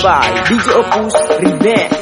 DJ Opus Remix